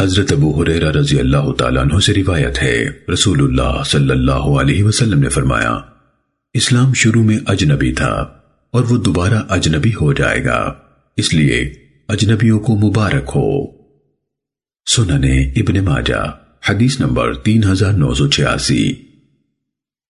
حضرت ابو حریرہ رضی اللہ تعالیٰ عنہ سے روایت ہے۔ رسول اللہ صلی اللہ علیہ وسلم نے فرمایا، اسلام شروع میں اجنبی تھا اور وہ دوبارہ اجنبی ہو جائے گا، اس لیے اجنبیوں کو مبارک ہو۔ سننے ابن ماجہ، حدیث نمبر تین ہزار نو سو چھیاسی۔